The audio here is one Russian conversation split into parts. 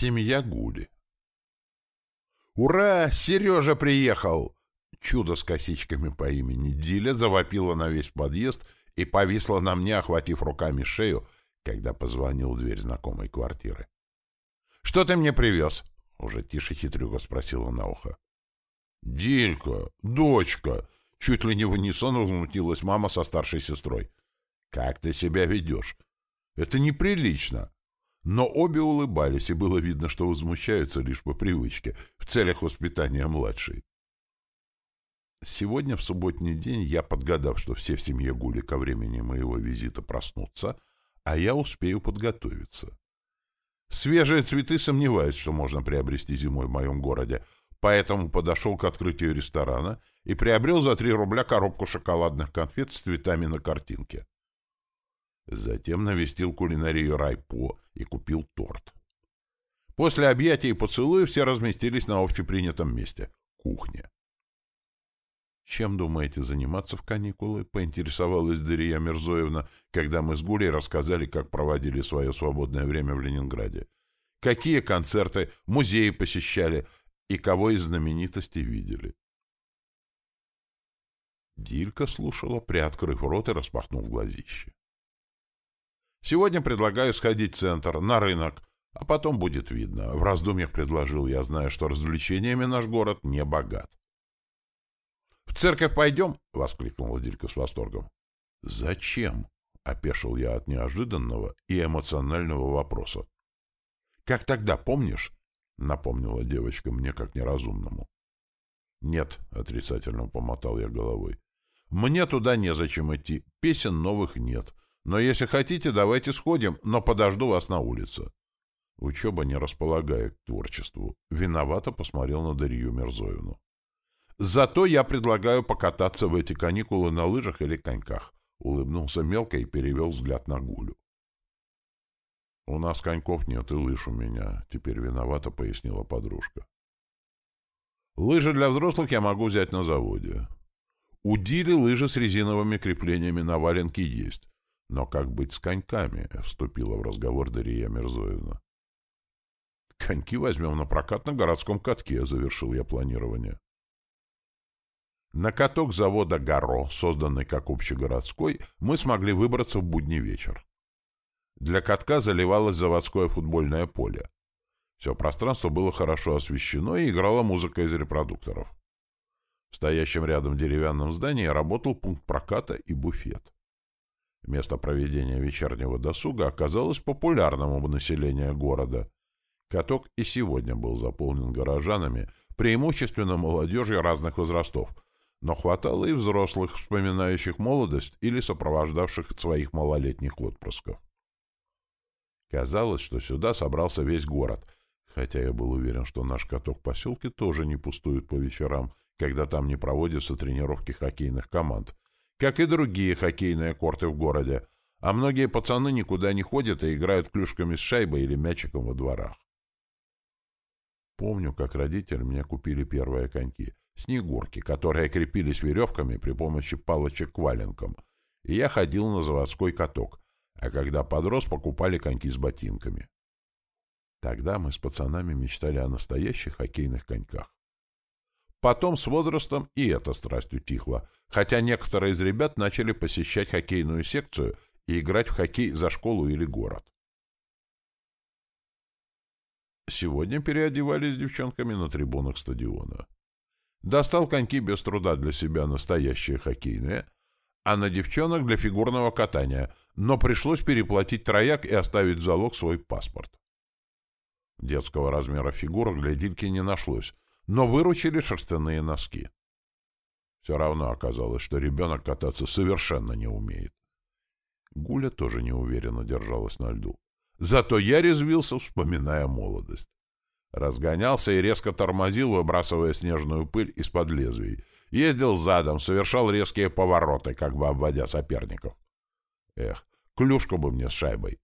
Семья Гули. «Ура! Сережа приехал!» Чудо с косичками по имени Диля завопила на весь подъезд и повисла на мне, охватив руками шею, когда позвонил в дверь знакомой квартиры. «Что ты мне привез?» — уже тише хитрюга спросила на ухо. «Дилька, дочка!» — чуть ли не в унисон возмутилась мама со старшей сестрой. «Как ты себя ведешь? Это неприлично!» Но обе улыбались, и было видно, что возмущаются лишь по привычке, в целях воспитания младшей. Сегодня, в субботний день, я, подгадав, что все в семье Гули ко времени моего визита проснутся, а я успею подготовиться. Свежие цветы сомневаюсь, что можно приобрести зимой в моем городе, поэтому подошел к открытию ресторана и приобрел за 3 рубля коробку шоколадных конфет с цветами на картинке. Затем навестил кулинарию Райпо и купил торт. После объятий и поцелуев все разместились на общепринятом месте — кухне. «Чем думаете заниматься в каникулы?» — поинтересовалась Дарья Мирзоевна, когда мы с Гулей рассказали, как проводили свое свободное время в Ленинграде. Какие концерты, музеи посещали и кого из знаменитостей видели. Дилька слушала, приоткрыв рот и распахнув глазище. Сегодня предлагаю сходить в центр, на рынок, а потом будет видно. В раздумьях предложил я, зная, что развлечениями наш город не богат. «В церковь пойдем?» — воскликнула Дилька с восторгом. «Зачем?» — опешил я от неожиданного и эмоционального вопроса. «Как тогда, помнишь?» — напомнила девочка мне как неразумному. «Нет», — отрицательно помотал я головой. «Мне туда незачем идти, песен новых нет. Но если хотите, давайте сходим, но подожду вас на улице». Учеба не располагает к творчеству. Виновато посмотрел на Дарью Мерзоевну. «Зато я предлагаю покататься в эти каникулы на лыжах или коньках», — улыбнулся мелко и перевел взгляд на Гулю. «У нас коньков нет и лыж у меня», — теперь виновато пояснила подружка. «Лыжи для взрослых я могу взять на заводе. У Дили лыжи с резиновыми креплениями на валенке есть, но как быть с коньками? — вступила в разговор Дарья Мирзоевна. — Коньки возьмем на прокат на городском катке, — завершил я планирование. На каток завода «Гаро», созданный как общегородской, мы смогли выбраться в будний вечер. Для катка заливалось заводское футбольное поле. Все пространство было хорошо освещено и играла музыка из репродукторов. В стоящем рядом деревянном здании работал пункт проката и буфет. Место проведения вечернего досуга оказалось популярным у населения города. Каток и сегодня был заполнен горожанами, преимущественно молодежью разных возрастов, но хватало и взрослых, вспоминающих молодость или сопровождавших своих малолетних отпрысков. Казалось, что сюда собрался весь город, хотя я был уверен, что наш каток поселке тоже не пустует по вечерам, когда там не проводятся тренировки хоккейных команд — как и другие хоккейные корты в городе, а многие пацаны никуда не ходят и играют клюшками с шайбой или мячиком во дворах. Помню, как родители мне купили первые коньки, снегурки, которые крепились веревками при помощи палочек к валенкам, и я ходил на заводской каток, а когда подрос, покупали коньки с ботинками. Тогда мы с пацанами мечтали о настоящих хоккейных коньках. Потом с возрастом и эта страсть утихла, хотя некоторые из ребят начали посещать хоккейную секцию и играть в хоккей за школу или город. Сегодня переодевались с девчонками на трибунах стадиона. Достал коньки без труда для себя настоящие хоккейные, а на девчонок для фигурного катания, но пришлось переплатить трояк и оставить в залог свой паспорт. Детского размера фигурок для Дильки не нашлось, но выручили шерстяные носки. Все равно оказалось, что ребенок кататься совершенно не умеет. Гуля тоже неуверенно держалась на льду. Зато я резвился, вспоминая молодость. Разгонялся и резко тормозил, выбрасывая снежную пыль из-под лезвий. Ездил задом, совершал резкие повороты, как бы обводя соперников. Эх, клюшку бы мне с шайбой.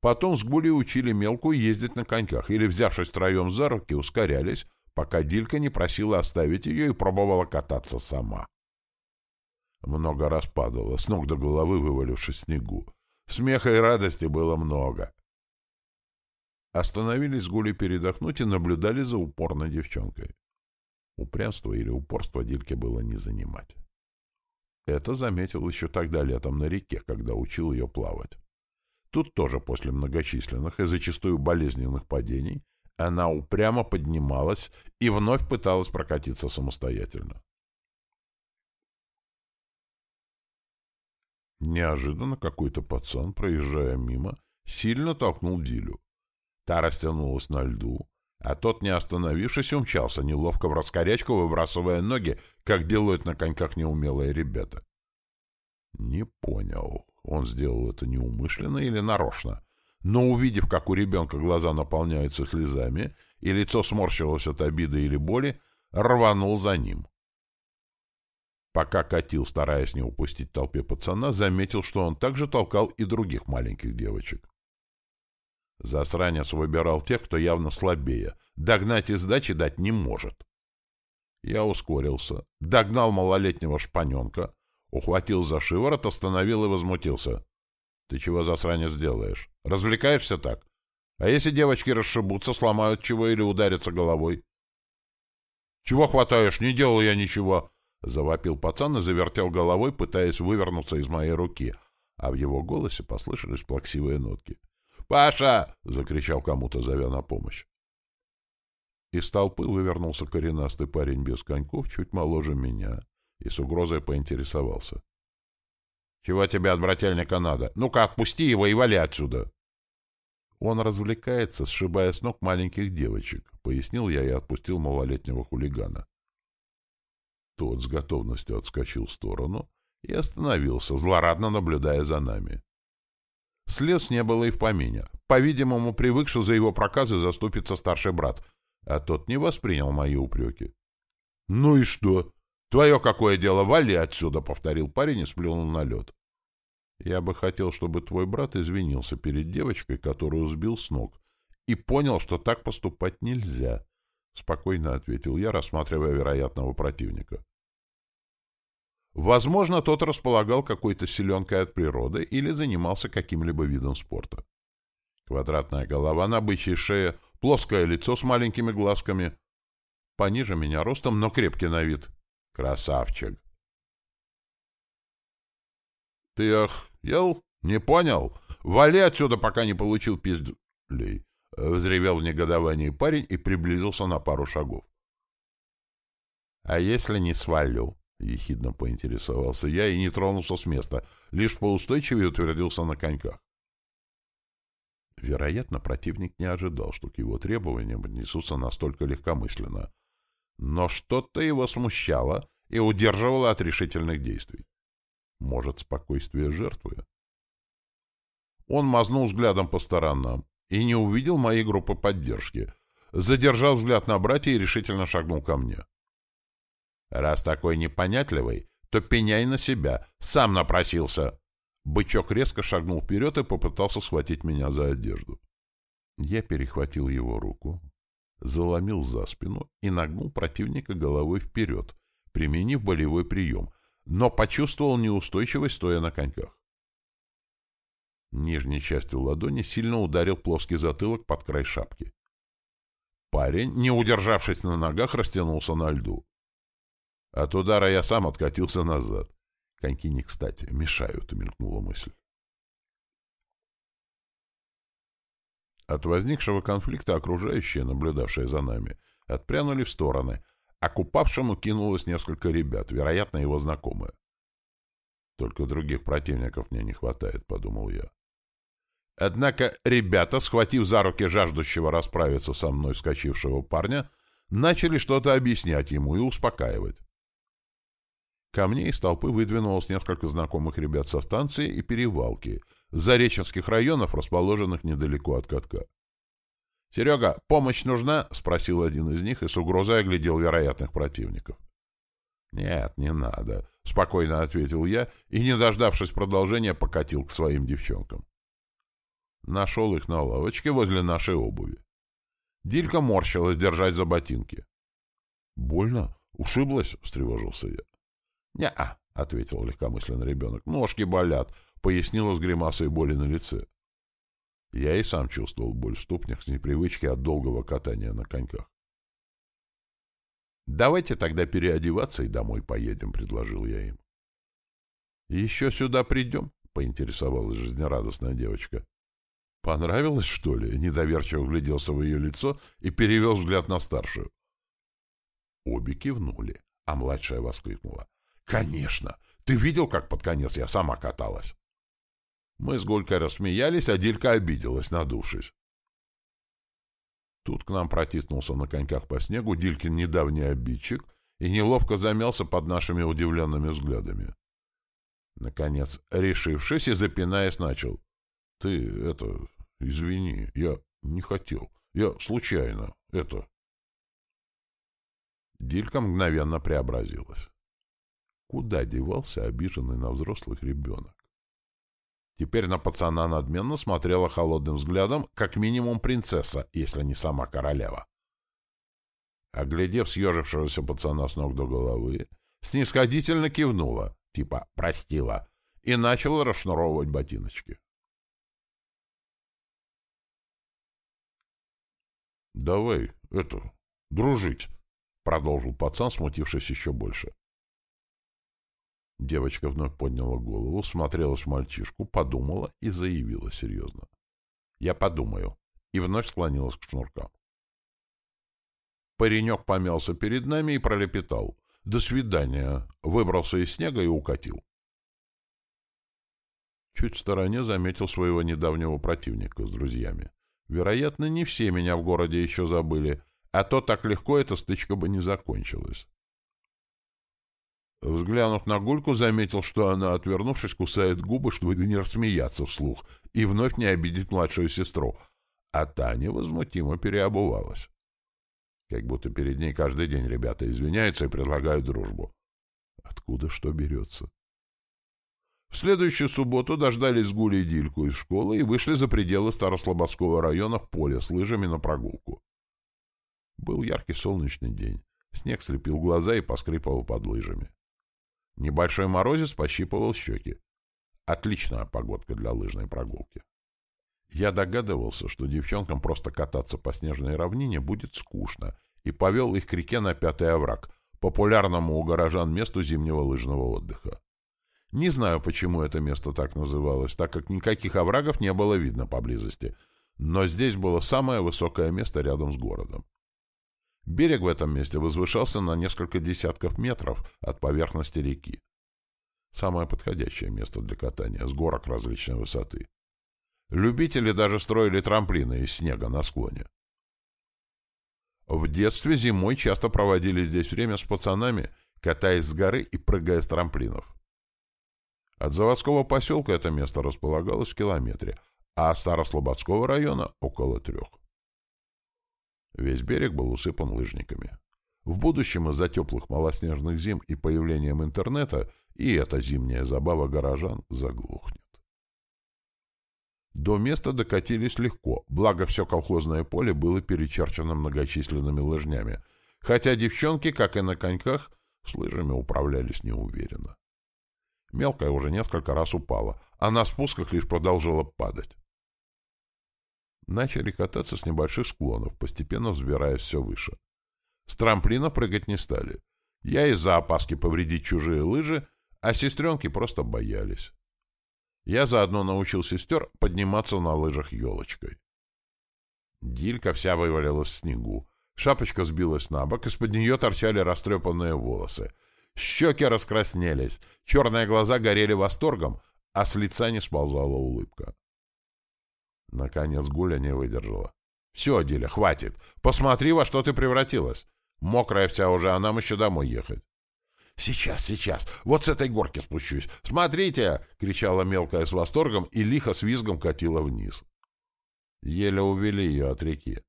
Потом с Гулей учили мелкую ездить на коньках или, взявшись троем за руки, ускорялись, пока Дилька не просила оставить ее и пробовала кататься сама. Много раз падала, с ног до головы вывалившись в снегу. Смеха и радости было много. Остановились с Гулей передохнуть и наблюдали за упорной девчонкой. Упрямство или упорство Дильке было не занимать. Это заметил еще тогда летом на реке, когда учил ее плавать. Тут тоже после многочисленных и зачастую болезненных падений она упрямо поднималась и вновь пыталась прокатиться самостоятельно. Неожиданно какой-то пацан, проезжая мимо, сильно толкнул Дилю. Та растянулась на льду, а тот, не остановившись, умчался, неловко в раскорячку, выбрасывая ноги, как делают на коньках неумелые ребята. Не понял, он сделал это неумышленно или нарочно, но, увидев, как у ребенка глаза наполняются слезами и лицо сморщилось от обиды или боли, рванул за ним. Пока катил, стараясь не упустить толпе пацана, заметил, что он также толкал и других маленьких девочек. Засранец выбирал тех, кто явно слабее. Догнать и сдачи дать не может. Я ускорился, догнал малолетнего шпаненка, ухватил за шиворот, остановил и возмутился. Ты чего, засранец, делаешь? Развлекаешься так? А если девочки расшибутся, сломают чего или ударятся головой? Чего хватаешь? Не делал я ничего. Завопил пацан и завертел головой, пытаясь вывернуться из моей руки, а в его голосе послышались плаксивые нотки. «Паша!» — закричал кому-то, зовя на помощь. Из толпы вывернулся коренастый парень без коньков, чуть моложе меня, и с угрозой поинтересовался. — Чего тебе от брательника надо? Ну-ка, отпусти его и вали отсюда! Он развлекается, сшибая с ног маленьких девочек, — пояснил я и отпустил малолетнего хулигана. Тот с готовностью отскочил в сторону и остановился, злорадно наблюдая за нами. Слез не было и в помине. По-видимому, привыкший за его проказы заступиться старший брат, а тот не воспринял мои упреки. — Ну и что? Твое какое дело? Вали отсюда! — повторил парень и сплюнул на лед. — Я бы хотел, чтобы твой брат извинился перед девочкой, которую сбил с ног, и понял, что так поступать нельзя, — спокойно ответил я, рассматривая вероятного противника. Возможно, тот располагал какой-то силенкой от природы или занимался каким-либо видом спорта. Квадратная голова на бычьей шее, плоское лицо с маленькими глазками. Пониже меня ростом, но крепкий на вид. Красавчик. Ты ел? Не понял? Вали отсюда, пока не получил пиздюлей. Взревел в негодовании парень и приблизился на пару шагов. А если не свалю? — ехидно поинтересовался я и не тронулся с места, лишь поустойчивее утвердился на коньках. Вероятно, противник не ожидал, что к его требованиям отнесутся настолько легкомысленно. Но что-то его смущало и удерживало от решительных действий. Может, спокойствие жертвы? Он мазнул взглядом по сторонам и не увидел моей группы поддержки. Задержал взгляд на братья и решительно шагнул ко мне. Раз такой непонятливый, то пеняй на себя. Сам напросился. Бычок резко шагнул вперед и попытался схватить меня за одежду. Я перехватил его руку, заломил за спину и нагнул противника головой вперед, применив болевой прием, но почувствовал неустойчивость, стоя на коньках. Нижней частью ладони сильно ударил плоский затылок под край шапки. Парень, не удержавшись на ногах, растянулся на льду. От удара я сам откатился назад. Коньки не кстати, мешают, мелькнула мысль. От возникшего конфликта окружающие, наблюдавшие за нами, отпрянули в стороны, а купавшему кинулось несколько ребят, вероятно, его знакомые. Только других противников мне не хватает, подумал я. Однако ребята, схватив за руки жаждущего расправиться со мной вскочившего парня, начали что-то объяснять ему и успокаивать. Ко мне из толпы выдвинулось несколько знакомых ребят со станции и перевалки, зареченских районов, расположенных недалеко от катка. «Серега, помощь нужна?» — спросил один из них и с угрозой оглядел вероятных противников. «Нет, не надо», — спокойно ответил я и, не дождавшись продолжения, покатил к своим девчонкам. Нашел их на лавочке возле нашей обуви. Дилька морщилась держать за ботинки. «Больно? Ушиблась?» — встревожился я. «Не-а», — ответил легкомысленный ребенок. «Ножки болят», — пояснила с гримасой боли на лице. Я и сам чувствовал боль в ступнях с непривычки от долгого катания на коньках. «Давайте тогда переодеваться и домой поедем», — предложил я им. «Еще сюда придем?» — поинтересовалась жизнерадостная девочка. «Понравилось, что ли?» — недоверчиво вгляделся в ее лицо и перевел взгляд на старшую. Обе кивнули, а младшая воскликнула. «Конечно! Ты видел, как под конец я сама каталась?» Мы с Голькой рассмеялись, а Дилька обиделась, надувшись. Тут к нам протиснулся на коньках по снегу Дилькин недавний обидчик и неловко замялся под нашими удивленными взглядами. Наконец, решившись и запинаясь, начал. — Ты, это, извини, я не хотел. Я случайно, это... Дилька мгновенно преобразилась. Куда девался обиженный на взрослых ребенок? Теперь на пацана надменно смотрела холодным взглядом, как минимум принцесса, если не сама королева. Оглядев съежившегося пацана с ног до головы, снисходительно кивнула, типа «простила», и начала расшнуровывать ботиночки. «Давай, это, дружить», — продолжил пацан, смутившись еще больше. Девочка вновь подняла голову, смотрелась в мальчишку, подумала и заявила серьезно. «Я подумаю», и вновь склонилась к шнуркам. Паренек помялся перед нами и пролепетал. «До свидания!» Выбрался из снега и укатил. Чуть в стороне заметил своего недавнего противника с друзьями. Вероятно, не все меня в городе еще забыли, а то так легко эта стычка бы не закончилась. Взглянув на Гульку, заметил, что она, отвернувшись, кусает губы, чтобы не рассмеяться вслух и вновь не обидеть младшую сестру. А та невозмутимо переобувалась. Как будто перед ней каждый день ребята извиняются и предлагают дружбу. Откуда что берется? В следующую субботу дождались Гули и Дильку из школы и вышли за пределы Старослободского района в поле с лыжами на прогулку. Был яркий солнечный день. Снег слепил глаза и поскрипывал под лыжами. Небольшой морозец пощипывал щеки. Отличная погодка для лыжной прогулки. Я догадывался, что девчонкам просто кататься по снежной равнине будет скучно, и повел их к реке на Пятый овраг, популярному у горожан месту зимнего лыжного отдыха. Не знаю, почему это место так называлось, так как никаких оврагов не было видно поблизости, но здесь было самое высокое место рядом с городом. Берег в этом месте возвышался на несколько десятков метров от поверхности реки. Самое подходящее место для катания с горок различной высоты. Любители даже строили трамплины из снега на склоне. В детстве зимой часто проводили здесь время с пацанами, катаясь с горы и прыгая с трамплинов. От заводского поселка это место располагалось в километре, а от Старослободского района — около трех. Весь берег был усыпан лыжниками. В будущем из-за теплых малоснежных зим и появлением интернета и эта зимняя забава горожан заглохнет. До места докатились легко, благо все колхозное поле было перечерчено многочисленными лыжнями, хотя девчонки, как и на коньках, с лыжами управлялись неуверенно. Мелкая уже несколько раз упала, а на спусках лишь продолжала падать. Начали кататься с небольших склонов, постепенно взбираясь все выше. С трамплина прыгать не стали. Я из-за опаски повредить чужие лыжи, а сестренки просто боялись. Я заодно научил сестер подниматься на лыжах елочкой. Дилька вся вывалилась в снегу. Шапочка сбилась на бок, из-под нее торчали растрепанные волосы. Щеки раскраснелись, черные глаза горели восторгом, а с лица не сползала улыбка. Наконец Гуля не выдержала. — Все, Диля, хватит. Посмотри, во что ты превратилась. Мокрая вся уже, а нам еще домой ехать. — Сейчас, сейчас. Вот с этой горки спущусь. Смотрите! — кричала мелкая с восторгом и лихо с визгом катила вниз. Еле увели ее от реки.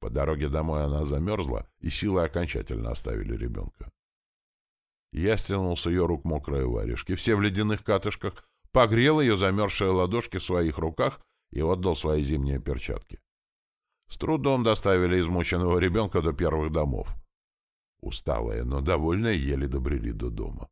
По дороге домой она замерзла, и силы окончательно оставили ребенка. Я стянул с ее рук мокрые варежки, все в ледяных катышках, погрел ее замерзшие ладошки в своих руках и отдал свои зимние перчатки. С трудом доставили измученного ребенка до первых домов. Усталые, но довольные еле добрели до дома.